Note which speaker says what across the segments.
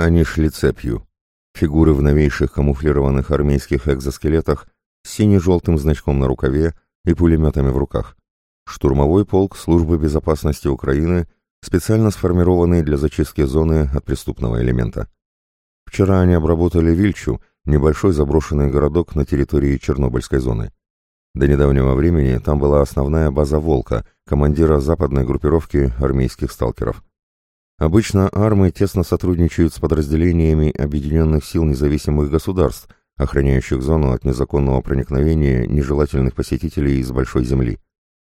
Speaker 1: Они шли цепью. Фигуры в новейших камуфлированных армейских экзоскелетах с сине-желтым значком на рукаве и пулеметами в руках. Штурмовой полк Службы безопасности Украины, специально сформированный для зачистки зоны от преступного элемента. Вчера они обработали Вильчу, небольшой заброшенный городок на территории Чернобыльской зоны. До недавнего времени там была основная база «Волка», командира западной группировки армейских сталкеров. Обычно армы тесно сотрудничают с подразделениями Объединенных сил независимых государств, охраняющих зону от незаконного проникновения нежелательных посетителей из Большой Земли.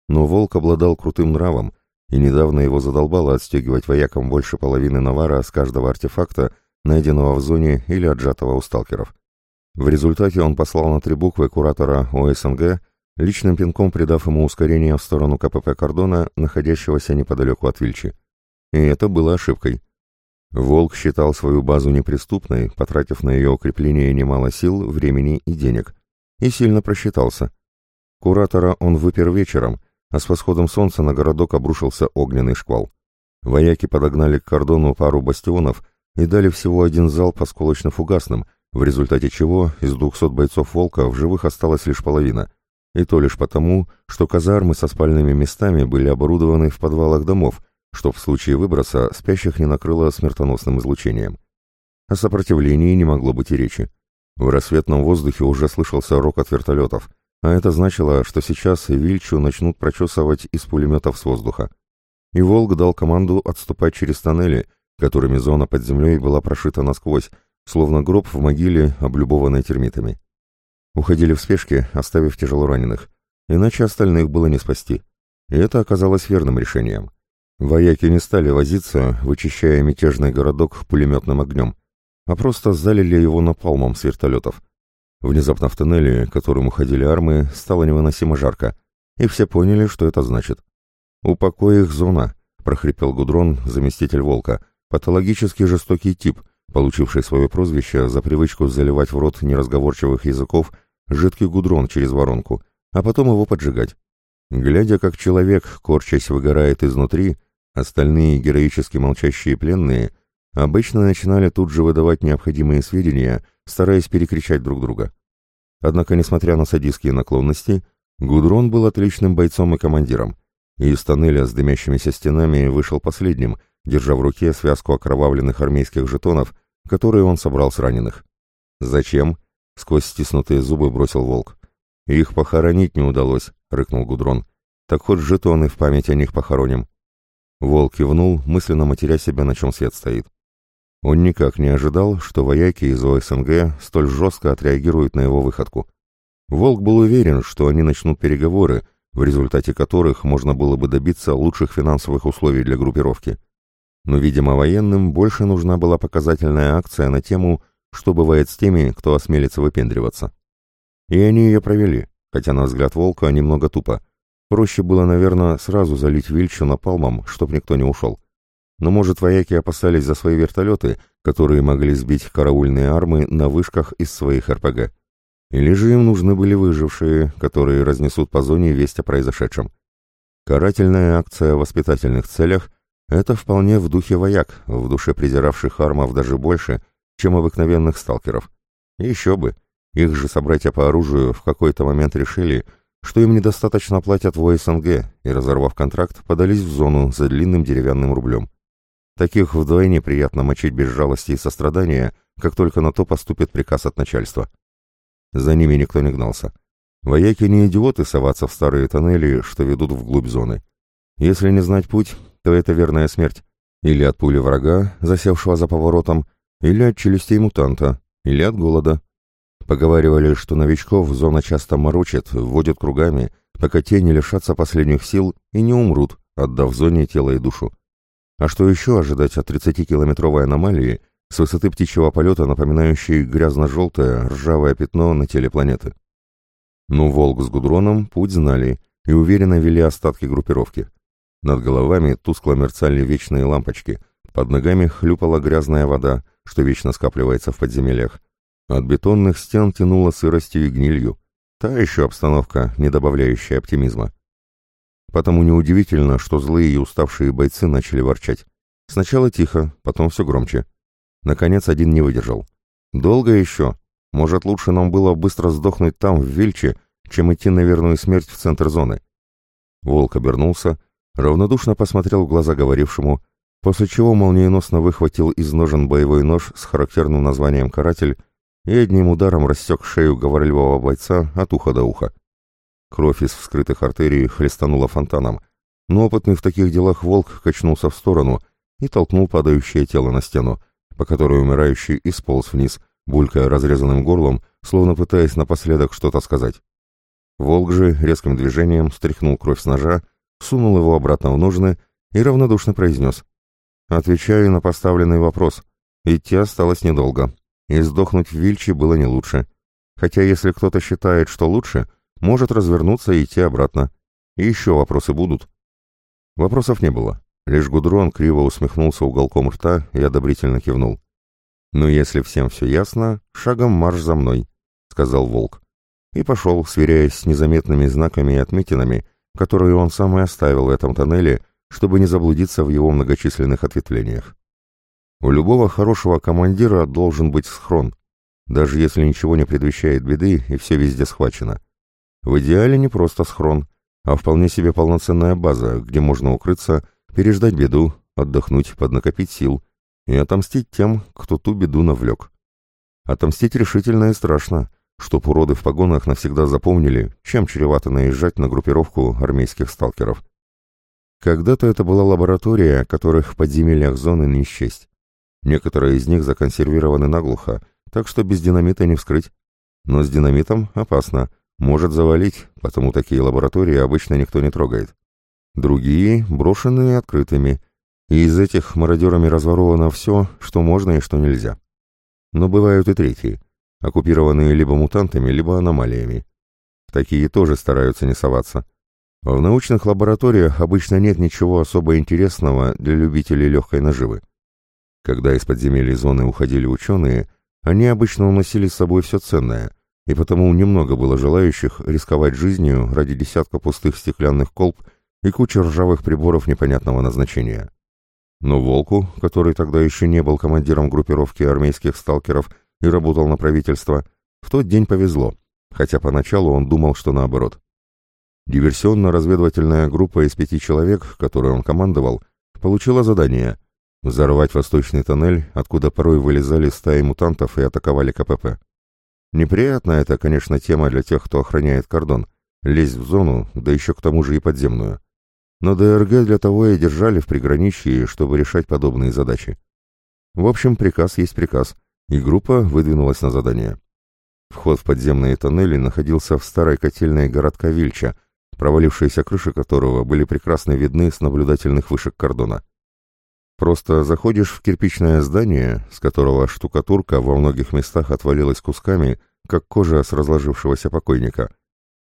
Speaker 1: Но Волк обладал крутым нравом, и недавно его задолбало отстегивать воякам больше половины навара с каждого артефакта, найденного в зоне или отжатого у сталкеров. В результате он послал на три буквы куратора ОСНГ, личным пинком придав ему ускорение в сторону КПП Кордона, находящегося неподалеку от Вильчи. И это было ошибкой. Волк считал свою базу неприступной, потратив на ее укрепление немало сил, времени и денег. И сильно просчитался. Куратора он выпер вечером, а с восходом солнца на городок обрушился огненный шквал. Вояки подогнали к кордону пару бастионов и дали всего один залп осколочно-фугасным, в результате чего из двухсот бойцов «Волка» в живых осталась лишь половина. И то лишь потому, что казармы со спальными местами были оборудованы в подвалах домов, что в случае выброса спящих не накрыло смертоносным излучением. О сопротивлении не могло быть и речи. В рассветном воздухе уже слышался рокот вертолетов, а это значило, что сейчас Вильчу начнут прочесывать из пулеметов с воздуха. И «Волк» дал команду отступать через тоннели, которыми зона под землей была прошита насквозь, словно гроб в могиле, облюбованной термитами. Уходили в спешке, оставив тяжело раненых, иначе остальных было не спасти. И это оказалось верным решением. Вояки не стали возиться, вычищая мятежный городок пулеметным огнем, а просто залили его напалмом с вертолетов. Внезапно в тоннеле, которым уходили армы, стало невыносимо жарко, и все поняли, что это значит. «Упокой их, зона!» — прохрипел Гудрон, заместитель Волка, патологически жестокий тип, получивший свое прозвище за привычку заливать в рот неразговорчивых языков жидкий гудрон через воронку, а потом его поджигать. Глядя, как человек, корчась, выгорает изнутри, Остальные героически молчащие пленные обычно начинали тут же выдавать необходимые сведения, стараясь перекричать друг друга. Однако, несмотря на садистские наклонности, Гудрон был отличным бойцом и командиром, и из тоннеля с дымящимися стенами вышел последним, держа в руке связку окровавленных армейских жетонов, которые он собрал с раненых. «Зачем?» — сквозь стиснутые зубы бросил волк. «Их похоронить не удалось», — рыкнул Гудрон. «Так хоть жетоны в память о них похороним». Волк кивнул, мысленно матеря себя, на чем свет стоит. Он никак не ожидал, что вояки из ОСНГ столь жестко отреагируют на его выходку. Волк был уверен, что они начнут переговоры, в результате которых можно было бы добиться лучших финансовых условий для группировки. Но, видимо, военным больше нужна была показательная акция на тему «Что бывает с теми, кто осмелится выпендриваться?». И они ее провели, хотя, на взгляд Волка, немного тупо – Проще было, наверное, сразу залить Вильчу напалмом, чтоб никто не ушел. Но, может, вояки опасались за свои вертолеты, которые могли сбить караульные армы на вышках из своих РПГ. Или же им нужны были выжившие, которые разнесут по зоне весть о произошедшем. Карательная акция в воспитательных целях – это вполне в духе вояк, в душе презиравших армов даже больше, чем обыкновенных сталкеров. Еще бы, их же собратья по оружию в какой-то момент решили – что им недостаточно платят в ОСНГ, и, разорвав контракт, подались в зону за длинным деревянным рублем. Таких вдвойне приятно мочить без жалости и сострадания, как только на то поступит приказ от начальства. За ними никто не гнался. Вояки не идиоты соваться в старые тоннели, что ведут вглубь зоны. Если не знать путь, то это верная смерть. Или от пули врага, засевшего за поворотом, или от челюстей мутанта, или от голода. Поговаривали, что новичков зона часто морочит, вводит кругами, пока те не лишатся последних сил и не умрут, отдав зоне тело и душу. А что еще ожидать от 30-километровой аномалии с высоты птичьего полета, напоминающей грязно-желтое, ржавое пятно на теле планеты? Ну, Волк с Гудроном путь знали и уверенно вели остатки группировки. Над головами тускло мерцали вечные лампочки, под ногами хлюпала грязная вода, что вечно скапливается в подземельях, от бетонных стен тянуло сыростью и гнилью. Та еще обстановка, не добавляющая оптимизма. Потому неудивительно, что злые и уставшие бойцы начали ворчать. Сначала тихо, потом все громче. Наконец один не выдержал. «Долго еще? Может, лучше нам было быстро сдохнуть там, в Вильче, чем идти на верную смерть в центр зоны?» Волк обернулся, равнодушно посмотрел в глаза говорившему, после чего молниеносно выхватил из ножен боевой нож с характерным названием «каратель» и одним ударом рассек шею говорливого бойца от уха до уха. Кровь из вскрытых артерий хлестанула фонтаном, но опытный в таких делах волк качнулся в сторону и толкнул падающее тело на стену, по которой умирающий исполз вниз, булькая разрезанным горлом, словно пытаясь напоследок что-то сказать. Волк же резким движением стряхнул кровь с ножа, сунул его обратно в ножны и равнодушно произнес. «Отвечаю на поставленный вопрос. Идти осталось недолго, и сдохнуть в Вильче было не лучше. Хотя если кто-то считает, что лучше, может развернуться и идти обратно. И еще вопросы будут». Вопросов не было. Лишь Гудрон криво усмехнулся уголком рта и одобрительно кивнул. «Ну, если всем все ясно, шагом марш за мной», — сказал Волк. И пошел, сверяясь с незаметными знаками и отметинами, которые он сам и оставил в этом тоннеле, чтобы не заблудиться в его многочисленных ответвлениях. У любого хорошего командира должен быть схрон, даже если ничего не предвещает беды и все везде схвачено. В идеале не просто схрон, а вполне себе полноценная база, где можно укрыться, переждать беду, отдохнуть, поднакопить сил и отомстить тем, кто ту беду навлек. Отомстить решительно и страшно, чтоб уроды в погонах навсегда запомнили, чем чревато наезжать на группировку армейских сталкеров. Когда-то это была лаборатория, которых в подземельях зоны не счесть. Некоторые из них законсервированы наглухо, так что без динамита не вскрыть. Но с динамитом опасно, может завалить, потому такие лаборатории обычно никто не трогает. Другие брошенные открытыми, и из этих мародерами разворовано все, что можно и что нельзя. Но бывают и третьи, оккупированные либо мутантами, либо аномалиями. Такие тоже стараются не соваться. В научных лабораториях обычно нет ничего особо интересного для любителей легкой наживы. Когда из подземелья зоны уходили ученые, они обычно уносили с собой все ценное, и потому немного было желающих рисковать жизнью ради десятка пустых стеклянных колб и кучи ржавых приборов непонятного назначения. Но Волку, который тогда еще не был командиром группировки армейских сталкеров и работал на правительство, в тот день повезло, хотя поначалу он думал, что наоборот. Диверсионно-разведывательная группа из пяти человек, которой он командовал, получила задание взорвать восточный тоннель, откуда порой вылезали стаи мутантов и атаковали КПП. Неприятная это, конечно, тема для тех, кто охраняет кордон, лезть в зону, да еще к тому же и подземную. Но ДРГ для того и держали в приграничье, чтобы решать подобные задачи. В общем, приказ есть приказ, и группа выдвинулась на задание. Вход в подземные тоннели находился в старой котельной городка Вильча, провалившиеся крыши которого были прекрасно видны с наблюдательных вышек кордона. Просто заходишь в кирпичное здание, с которого штукатурка во многих местах отвалилась кусками, как кожа с разложившегося покойника,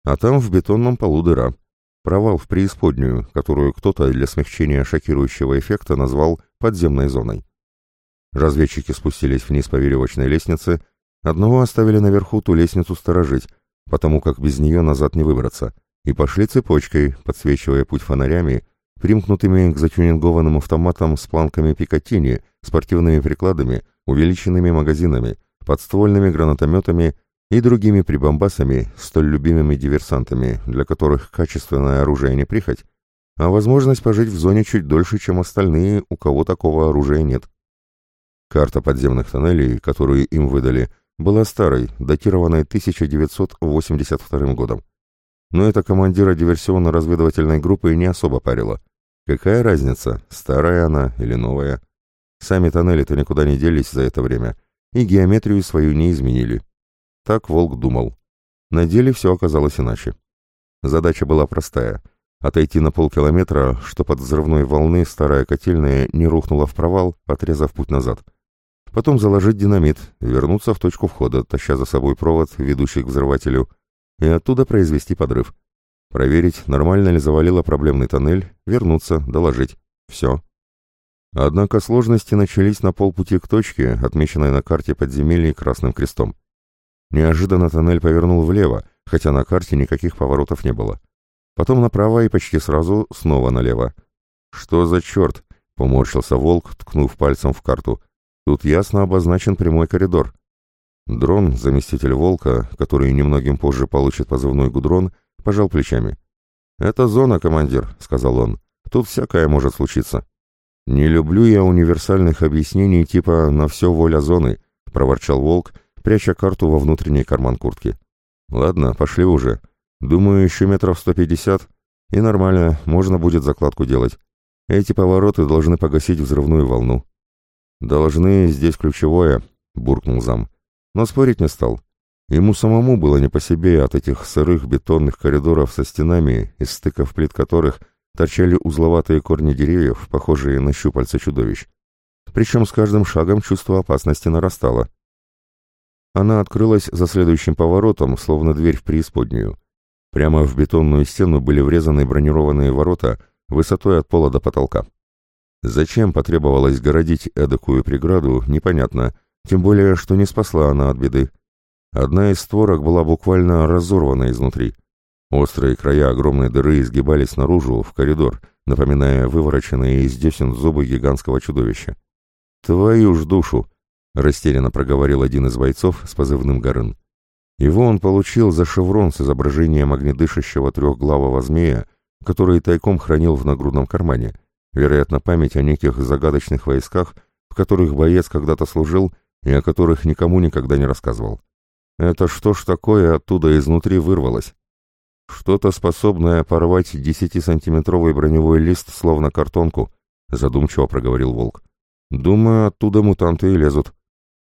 Speaker 1: а там в бетонном полу дыра — Провал в преисподнюю, которую кто-то для смягчения шокирующего эффекта назвал подземной зоной. Разведчики спустились вниз по веревочной лестнице, одного оставили наверху ту лестницу сторожить, потому как без нее назад не выбраться, и пошли цепочкой, подсвечивая путь фонарями, примкнутыми к затюнингованным автоматам с планками Пикатини, спортивными прикладами, увеличенными магазинами, подствольными гранатометами и другими прибамбасами, столь любимыми диверсантами, для которых качественное оружие не прихоть, а возможность пожить в зоне чуть дольше, чем остальные, у кого такого оружия нет. Карта подземных тоннелей, которую им выдали, была старой, датированной 1982 годом. Но эта командира диверсионно-разведывательной группы не особо парила. Какая разница, старая она или новая? Сами тоннели-то никуда не делись за это время, и геометрию свою не изменили. Так Волк думал. На деле все оказалось иначе. Задача была простая — отойти на полкилометра, чтоб от взрывной волны старая котельная не рухнула в провал, отрезав путь назад. Потом заложить динамит, вернуться в точку входа, таща за собой провод, ведущий к взрывателю, и оттуда произвести подрыв. Проверить, нормально ли завалило проблемный тоннель, вернуться, доложить. Все. Однако сложности начались на полпути к точке, отмеченной на карте подземелья красным крестом. Неожиданно тоннель повернул влево, хотя на карте никаких поворотов не было. Потом направо и почти сразу снова налево. «Что за черт?» — поморщился волк, ткнув пальцем в карту. Тут ясно обозначен прямой коридор. Дрон, заместитель Волка, который немногим позже получит позывной Гудрон, пожал плечами. «Это зона, командир», — сказал он. «Тут всякое может случиться». «Не люблю я универсальных объяснений типа «на все воля зоны», — проворчал Волк, пряча карту во внутренний карман куртки. «Ладно, пошли уже. Думаю, еще метров сто пятьдесят, и нормально, можно будет закладку делать. Эти повороты должны погасить взрывную волну». «Должны, здесь ключевое», — буркнул зам но спорить не стал. Ему самому было не по себе от этих сырых бетонных коридоров со стенами, из стыков плит которых торчали узловатые корни деревьев, похожие на щупальца чудовищ. Причем с каждым шагом чувство опасности нарастало. Она открылась за следующим поворотом, словно дверь в преисподнюю. Прямо в бетонную стену были врезаны бронированные ворота высотой от пола до потолка. Зачем потребовалось городить эдакую преграду, непонятно, тем более, что не спасла она от беды. Одна из створок была буквально разорвана изнутри. Острые края огромной дыры изгибались наружу, в коридор, напоминая вывороченные из десен зубы гигантского чудовища. «Твою ж душу!» — растерянно проговорил один из бойцов с позывным Горын. Его он получил за шеврон с изображением огнедышащего трехглавого змея, который тайком хранил в нагрудном кармане, вероятно, память о неких загадочных войсках, в которых боец когда-то служил и о которых никому никогда не рассказывал. Это что ж такое оттуда изнутри вырвалось? Что-то способное порвать десятисантиметровый броневой лист, словно картонку, задумчиво проговорил Волк. Думаю, оттуда мутанты и лезут.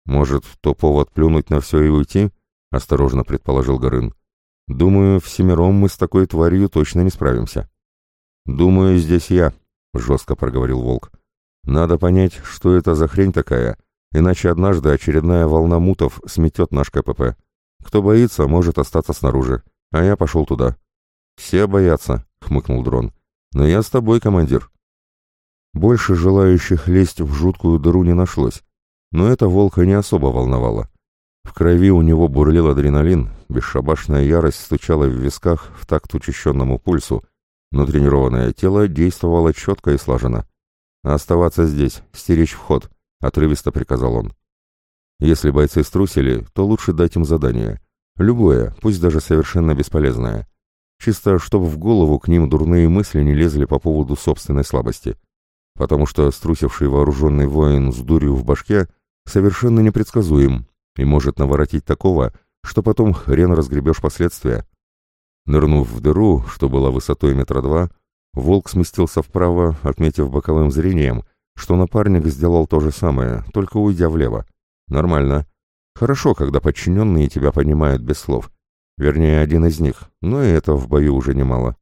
Speaker 1: Может, то повод плюнуть на все и уйти? Осторожно предположил Горын. Думаю, всемиром мы с такой тварью точно не справимся. Думаю, здесь я, жестко проговорил Волк. Надо понять, что это за хрень такая, Иначе однажды очередная волна мутов сметет наш КПП. Кто боится, может остаться снаружи. А я пошел туда. «Все боятся», — хмыкнул дрон. «Но я с тобой, командир». Больше желающих лезть в жуткую дыру не нашлось. Но это волка не особо волновало. В крови у него бурлил адреналин, бесшабашная ярость стучала в висках в такт учащенному пульсу, но тренированное тело действовало четко и слаженно. «Оставаться здесь, стеречь вход», — отрывисто приказал он. «Если бойцы струсили, то лучше дать им задание. Любое, пусть даже совершенно бесполезное. Чисто, чтобы в голову к ним дурные мысли не лезли по поводу собственной слабости. Потому что струсивший вооруженный воин с дурью в башке совершенно непредсказуем и может наворотить такого, что потом хрен разгребешь последствия. Нырнув в дыру, что была высотой метра два, волк сместился вправо, отметив боковым зрением — что напарник сделал то же самое, только уйдя влево. Нормально. Хорошо, когда подчиненные тебя понимают без слов. Вернее, один из них, но и это в бою уже немало.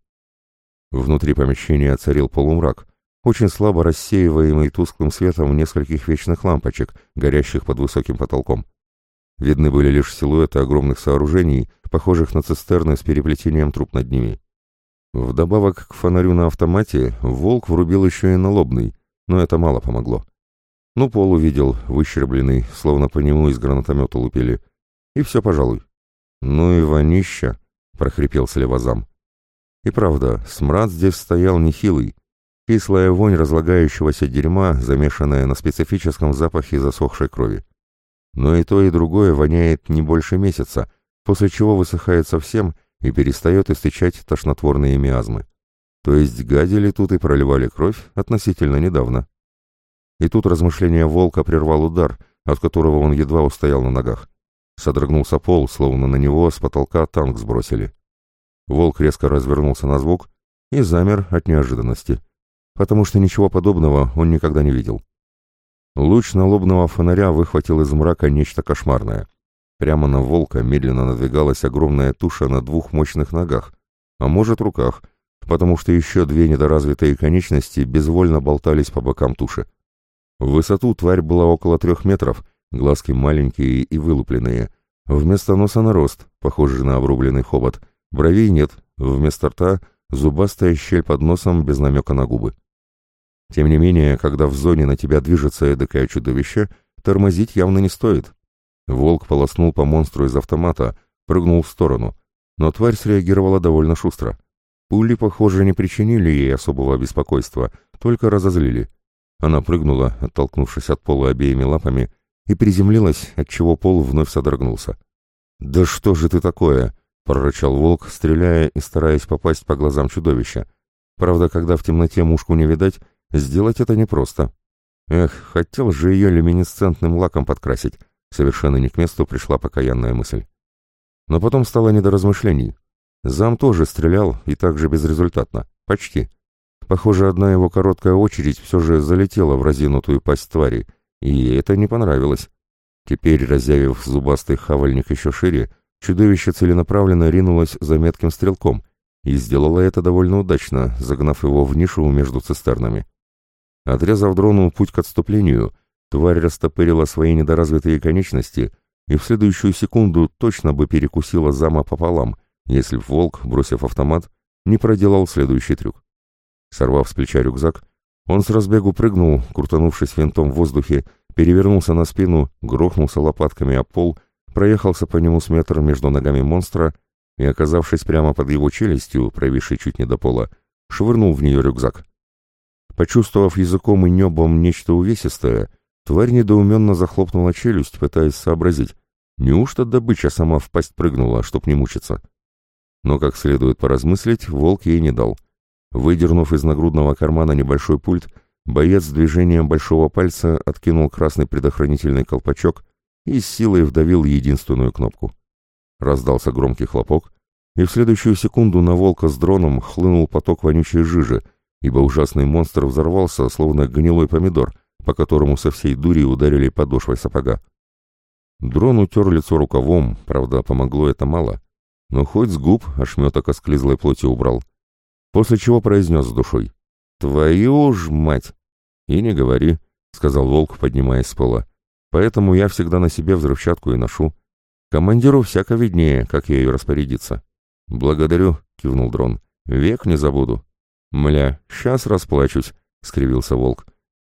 Speaker 1: Внутри помещения царил полумрак, очень слабо рассеиваемый тусклым светом нескольких вечных лампочек, горящих под высоким потолком. Видны были лишь силуэты огромных сооружений, похожих на цистерны с переплетением труб над ними. Вдобавок к фонарю на автомате волк врубил еще и налобный, но это мало помогло. Ну, пол увидел, выщербленный, словно по нему из гранатомета лупили. И все, пожалуй. Ну и вонища, — прохрипел слева зам. И правда, смрад здесь стоял нехилый. Кислая вонь разлагающегося дерьма, замешанная на специфическом запахе засохшей крови. Но и то, и другое воняет не больше месяца, после чего высыхает совсем и перестает истечать тошнотворные миазмы. То есть гадили тут и проливали кровь относительно недавно. И тут размышление волка прервал удар, от которого он едва устоял на ногах. Содрогнулся пол, словно на него с потолка танк сбросили. Волк резко развернулся на звук и замер от неожиданности, потому что ничего подобного он никогда не видел. Луч налобного фонаря выхватил из мрака нечто кошмарное. Прямо на волка медленно надвигалась огромная туша на двух мощных ногах, а может руках — потому что еще две недоразвитые конечности безвольно болтались по бокам туши. В высоту тварь была около трех метров, глазки маленькие и вылупленные. Вместо носа нарост, похожий на обрубленный хобот. Бровей нет, вместо рта зубастая щель под носом без намека на губы. Тем не менее, когда в зоне на тебя движется эдакое чудовище, тормозить явно не стоит. Волк полоснул по монстру из автомата, прыгнул в сторону, но тварь среагировала довольно шустро. Пули, похоже, не причинили ей особого беспокойства, только разозлили. Она прыгнула, оттолкнувшись от пола обеими лапами, и приземлилась, отчего пол вновь содрогнулся. «Да что же ты такое?» — прорычал волк, стреляя и стараясь попасть по глазам чудовища. Правда, когда в темноте мушку не видать, сделать это непросто. Эх, хотел же ее люминесцентным лаком подкрасить. Совершенно не к месту пришла покаянная мысль. Но потом стало не до размышлений. Зам тоже стрелял, и также безрезультатно. Почти. Похоже, одна его короткая очередь все же залетела в разинутую пасть твари, и это не понравилось. Теперь, разъявив зубастый хавальник еще шире, чудовище целенаправленно ринулось за метким стрелком, и сделала это довольно удачно, загнав его в нишу между цистернами. Отрезав дрону путь к отступлению, тварь растопырила свои недоразвитые конечности и в следующую секунду точно бы перекусила зама пополам, если волк, бросив автомат, не проделал следующий трюк. Сорвав с плеча рюкзак, он с разбегу прыгнул, крутанувшись винтом в воздухе, перевернулся на спину, грохнулся лопатками о пол, проехался по нему с метр между ногами монстра и, оказавшись прямо под его челюстью, провисшей чуть не до пола, швырнул в нее рюкзак. Почувствовав языком и небом нечто увесистое, тварь недоуменно захлопнула челюсть, пытаясь сообразить, неужто добыча сама в пасть прыгнула, чтоб не мучиться. Но, как следует поразмыслить, волк ей не дал. Выдернув из нагрудного кармана небольшой пульт, боец с движением большого пальца откинул красный предохранительный колпачок и с силой вдавил единственную кнопку. Раздался громкий хлопок, и в следующую секунду на волка с дроном хлынул поток вонючей жижи, ибо ужасный монстр взорвался, словно гнилой помидор, по которому со всей дури ударили подошвой сапога. Дрон утер лицо рукавом, правда, помогло это мало, но хоть с губ ошметок осклизлой плоти убрал — после чего произнес с душой. «Твою ж мать!» «И не говори», — сказал волк, поднимаясь с пола. «Поэтому я всегда на себе взрывчатку и ношу. Командиру всяко виднее, как ее распорядиться». «Благодарю», — кивнул дрон. «Век не забуду». «Мля, сейчас расплачусь», — скривился волк.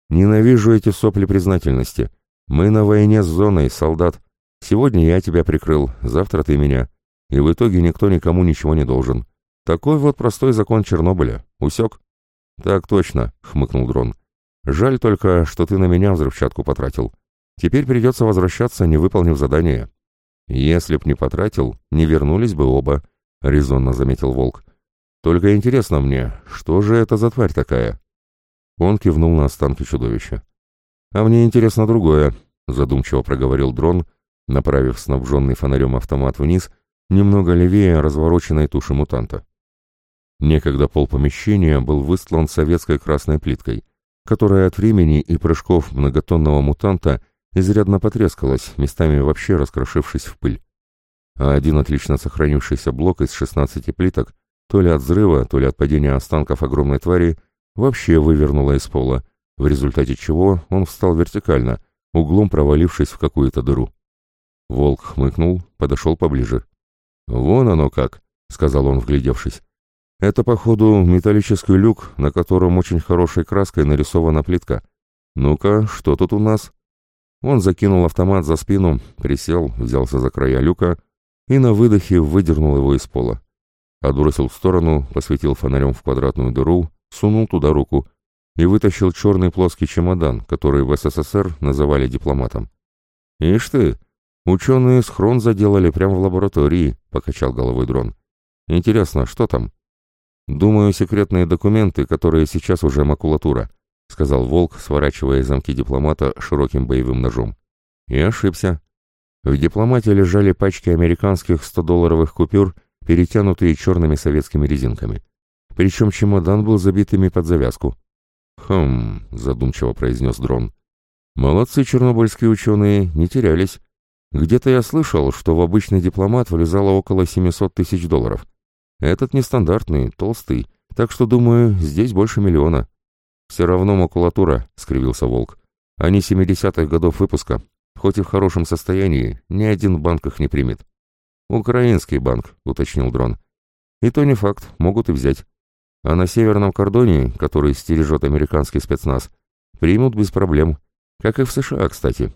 Speaker 1: «Ненавижу эти сопли признательности. Мы на войне с зоной, солдат. Сегодня я тебя прикрыл, завтра ты меня. И в итоге никто никому ничего не должен. Такой вот простой закон Чернобыля. Усек? Так точно, хмыкнул дрон. Жаль только, что ты на меня взрывчатку потратил. Теперь придется возвращаться, не выполнив задание. Если б не потратил, не вернулись бы оба, резонно заметил волк. Только интересно мне, что же это за тварь такая? Он кивнул на останки чудовища. А мне интересно другое, задумчиво проговорил дрон, направив снабженный фонарем автомат вниз, немного левее развороченной туши мутанта. Некогда пол помещения был выстлан советской красной плиткой, которая от времени и прыжков многотонного мутанта изрядно потрескалась, местами вообще раскрошившись в пыль. А один отлично сохранившийся блок из 16 плиток, то ли от взрыва, то ли от падения останков огромной твари, вообще вывернуло из пола, в результате чего он встал вертикально, углом провалившись в какую-то дыру. Волк хмыкнул, подошел поближе. «Вон оно как», — сказал он, вглядевшись. Это, походу, металлический люк, на котором очень хорошей краской нарисована плитка. Ну-ка, что тут у нас? Он закинул автомат за спину, присел, взялся за края люка и на выдохе выдернул его из пола. Отбросил в сторону, посветил фонарем в квадратную дыру, сунул туда руку и вытащил черный плоский чемодан, который в СССР называли дипломатом. «Ишь ты, ученые схрон заделали прямо в лаборатории», — покачал головой дрон. «Интересно, что там?» «Думаю, секретные документы, которые сейчас уже макулатура», — сказал Волк, сворачивая замки дипломата широким боевым ножом. И ошибся. В дипломате лежали пачки американских 100-долларовых купюр, перетянутые черными советскими резинками. Причем чемодан был забитыми под завязку. «Хм», — задумчиво произнес дрон. «Молодцы чернобыльские ученые, не терялись. Где-то я слышал, что в обычный дипломат влезало около 700 тысяч долларов. Этот нестандартный, толстый, так что, думаю, здесь больше миллиона. Все равно макулатура, — скривился Волк. Они семидесятых годов выпуска. Хоть и в хорошем состоянии, ни один банк их не примет. Украинский банк, — уточнил Дрон. И то не факт, могут и взять. А на северном кордоне, который стережет американский спецназ, примут без проблем. Как и в США, кстати.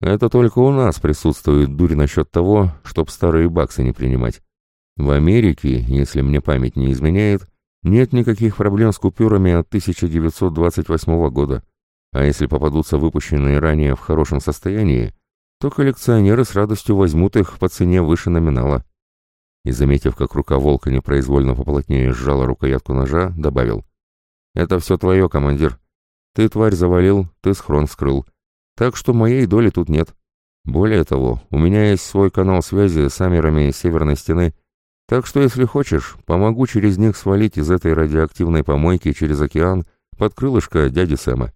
Speaker 1: Это только у нас присутствует дурь насчет того, чтоб старые баксы не принимать. В Америке, если мне память не изменяет, нет никаких проблем с купюрами от 1928 года. А если попадутся выпущенные ранее в хорошем состоянии, то коллекционеры с радостью возьмут их по цене выше номинала. И, заметив, как рука волка непроизвольно поплотнее сжала рукоятку ножа, добавил. «Это все твое, командир. Ты тварь завалил, ты схрон скрыл. Так что моей доли тут нет. Более того, у меня есть свой канал связи с амерами Северной Стены, так что, если хочешь, помогу через них свалить из этой радиоактивной помойки через океан под крылышко дяди Сэма».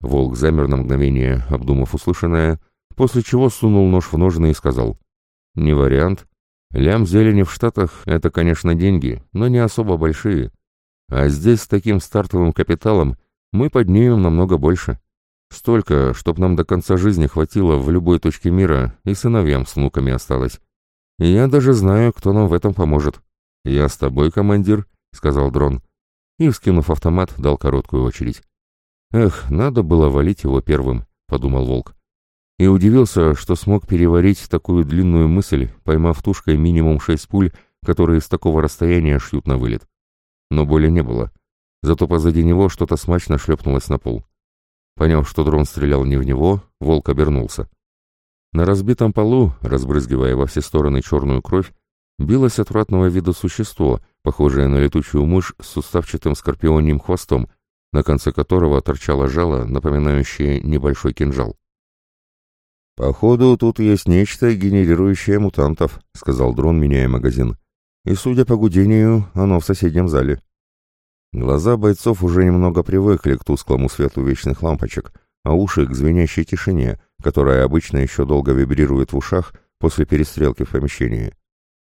Speaker 1: Волк замер на мгновение, обдумав услышанное, после чего сунул нож в ножны и сказал. «Не вариант. Лям зелени в Штатах — это, конечно, деньги, но не особо большие. А здесь с таким стартовым капиталом мы поднимем намного больше. Столько, чтоб нам до конца жизни хватило в любой точке мира и сыновьям с внуками осталось. И я даже знаю, кто нам в этом поможет. Я с тобой, командир», — сказал дрон. И, вскинув автомат, дал короткую очередь. «Эх, надо было валить его первым», — подумал Волк. И удивился, что смог переварить такую длинную мысль, поймав тушкой минимум шесть пуль, которые с такого расстояния шьют на вылет. Но боли не было. Зато позади него что-то смачно шлепнулось на пол. Поняв, что дрон стрелял не в него, Волк обернулся. На разбитом полу, разбрызгивая во все стороны черную кровь, билось отвратного вида существо, похожее на летучую мышь с суставчатым скорпионьим хвостом, на конце которого торчало жало, напоминающее небольшой кинжал. «Походу, тут есть нечто, генерирующее мутантов», — сказал дрон, меняя магазин. «И, судя по гудению, оно в соседнем зале». Глаза бойцов уже немного привыкли к тусклому свету вечных лампочек, а уши к звенящей тишине, которая обычно еще долго вибрирует в ушах после перестрелки в помещении.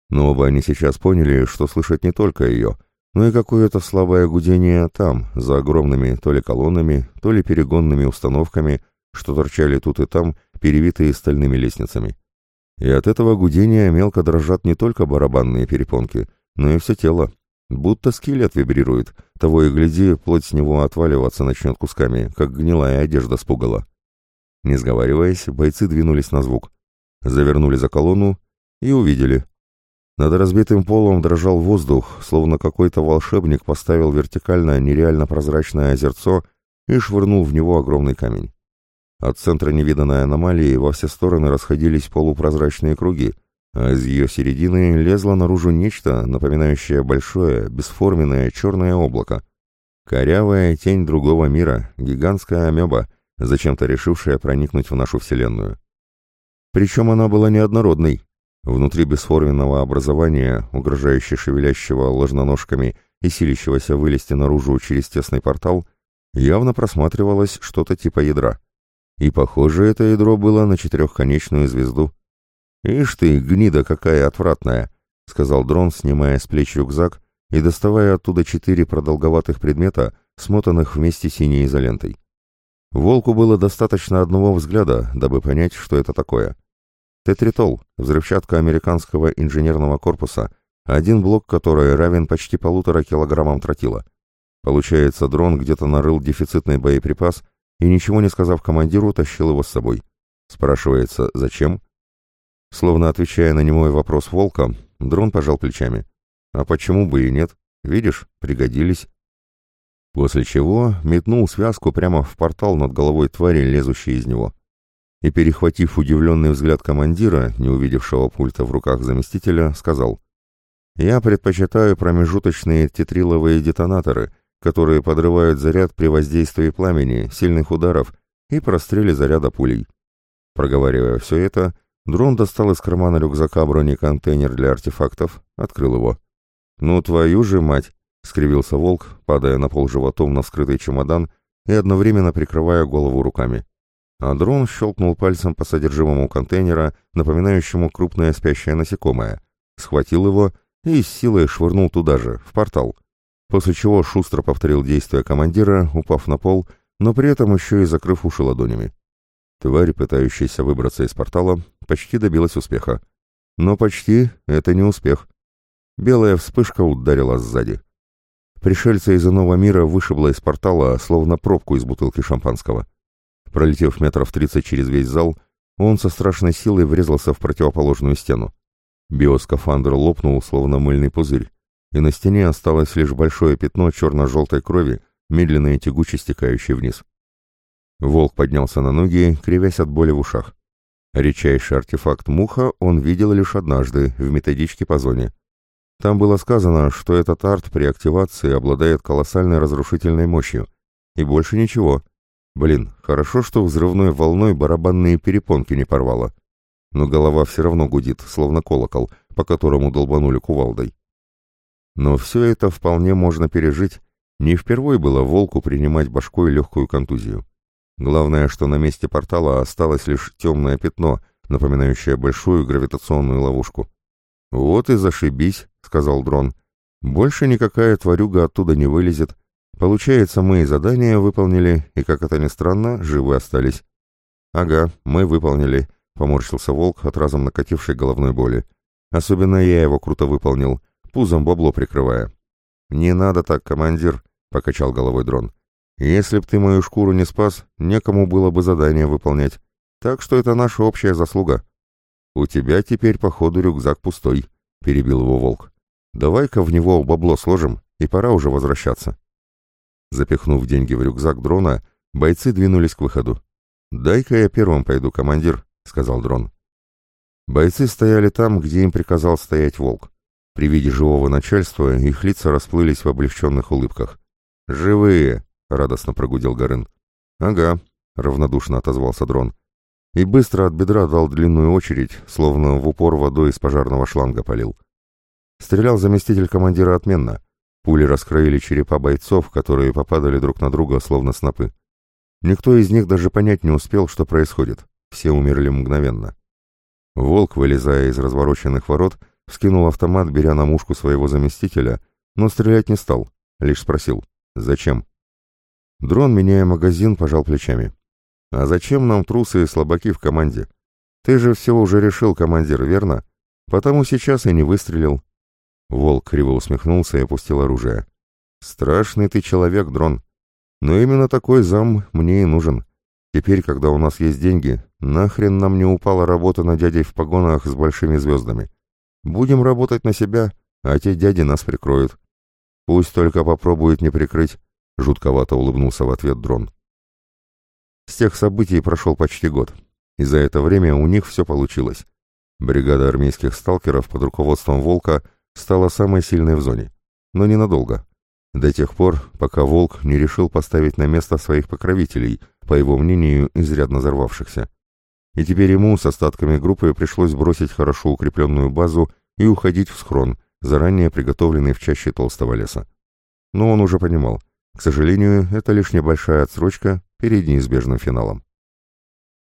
Speaker 1: Но оба они сейчас поняли, что слышат не только ее, но и какое-то слабое гудение там, за огромными то ли колоннами, то ли перегонными установками, что торчали тут и там, перевитые стальными лестницами. И от этого гудения мелко дрожат не только барабанные перепонки, но и все тело, будто скелет вибрирует, того и гляди, плоть с него отваливаться начнет кусками, как гнилая одежда с пугала. Не сговариваясь, бойцы двинулись на звук, завернули за колонну и увидели — над разбитым полом дрожал воздух, словно какой-то волшебник поставил вертикально нереально прозрачное озерцо и швырнул в него огромный камень. От центра невиданной аномалии во все стороны расходились полупрозрачные круги, а из ее середины лезло наружу нечто, напоминающее большое, бесформенное черное облако. Корявая тень другого мира, гигантская амеба, зачем-то решившая проникнуть в нашу Вселенную. Причем она была неоднородной, Внутри бесформенного образования, угрожающе шевелящего ложноножками и силящегося вылезти наружу через тесный портал, явно просматривалось что-то типа ядра. И похоже, это ядро было на четырехконечную звезду. «Ишь ты, гнида какая отвратная!» — сказал дрон, снимая с плеч рюкзак и доставая оттуда четыре продолговатых предмета, смотанных вместе синей изолентой. Волку было достаточно одного взгляда, дабы понять, что это такое — Тетритол – взрывчатка американского инженерного корпуса, один блок которой равен почти полутора килограммам тротила. Получается, дрон где-то нарыл дефицитный боеприпас и, ничего не сказав командиру, тащил его с собой. Спрашивается, зачем? Словно отвечая на немой вопрос волка, дрон пожал плечами. А почему бы и нет? Видишь, пригодились. После чего метнул связку прямо в портал над головой твари, лезущей из него и, перехватив удивленный взгляд командира, не увидевшего пульта в руках заместителя, сказал «Я предпочитаю промежуточные тетриловые детонаторы, которые подрывают заряд при воздействии пламени, сильных ударов и простреле заряда пулей». Проговаривая все это, дрон достал из кармана рюкзака бронеконтейнер для артефактов, открыл его. «Ну твою же мать!» — скривился волк, падая на пол животом на вскрытый чемодан и одновременно прикрывая голову руками а дрон щелкнул пальцем по содержимому контейнера, напоминающему крупное спящее насекомое, схватил его и с силой швырнул туда же, в портал, после чего шустро повторил действия командира, упав на пол, но при этом еще и закрыв уши ладонями. Тварь, пытающаяся выбраться из портала, почти добилась успеха. Но почти это не успех. Белая вспышка ударила сзади. Пришельца из иного мира вышибла из портала, словно пробку из бутылки шампанского. Пролетев метров тридцать через весь зал, он со страшной силой врезался в противоположную стену. Биоскафандр лопнул, словно мыльный пузырь, и на стене осталось лишь большое пятно черно-желтой крови, медленно и тягуче стекающей вниз. Волк поднялся на ноги, кривясь от боли в ушах. Редчайший артефакт муха он видел лишь однажды в методичке по зоне. Там было сказано, что этот арт при активации обладает колоссальной разрушительной мощью. И больше ничего. Блин, хорошо, что взрывной волной барабанные перепонки не порвало. Но голова все равно гудит, словно колокол, по которому долбанули кувалдой. Но все это вполне можно пережить. Не впервой было волку принимать башкой легкую контузию. Главное, что на месте портала осталось лишь темное пятно, напоминающее большую гравитационную ловушку. «Вот и зашибись», — сказал дрон. «Больше никакая тварюга оттуда не вылезет. Получается, мы и задание выполнили, и, как это ни странно, живы остались». «Ага, мы выполнили», — поморщился волк от разом накатившей головной боли. «Особенно я его круто выполнил, пузом бабло прикрывая». «Не надо так, командир», — покачал головой дрон. Если б ты мою шкуру не спас, некому было бы задание выполнять. Так что это наша общая заслуга. У тебя теперь, походу, рюкзак пустой, — перебил его волк. Давай-ка в него бабло сложим, и пора уже возвращаться. Запихнув деньги в рюкзак дрона, бойцы двинулись к выходу. «Дай-ка я первым пойду, командир», — сказал дрон. Бойцы стояли там, где им приказал стоять волк. При виде живого начальства их лица расплылись в облегченных улыбках. «Живые!» — радостно прогудел Горын. «Ага», — равнодушно отозвался дрон. И быстро от бедра дал длинную очередь, словно в упор водой из пожарного шланга полил. Стрелял заместитель командира отменно. Пули раскроили черепа бойцов, которые попадали друг на друга, словно снопы. Никто из них даже понять не успел, что происходит. Все умерли мгновенно. Волк, вылезая из развороченных ворот, вскинул автомат, беря на мушку своего заместителя, но стрелять не стал, лишь спросил «Зачем?». Дрон, меняя магазин, пожал плечами. «А зачем нам трусы и слабаки в команде? Ты же все уже решил, командир, верно? Потому сейчас и не выстрелил». Волк криво усмехнулся и опустил оружие. «Страшный ты человек, Дрон. Но именно такой зам мне и нужен. Теперь, когда у нас есть деньги, нахрен нам не упала работа на дядей в погонах с большими звездами. Будем работать на себя, а те дяди нас прикроют. Пусть только попробуют не прикрыть, Жутковато улыбнулся в ответ дрон. С тех событий прошел почти год, и за это время у них все получилось. Бригада армейских сталкеров под руководством «Волка» стала самой сильной в зоне. Но ненадолго. До тех пор, пока «Волк» не решил поставить на место своих покровителей, по его мнению, изрядно взорвавшихся. И теперь ему с остатками группы пришлось бросить хорошо укрепленную базу и уходить в схрон, заранее приготовленный в чаще толстого леса. Но он уже понимал, к сожалению, это лишь небольшая отсрочка перед неизбежным финалом.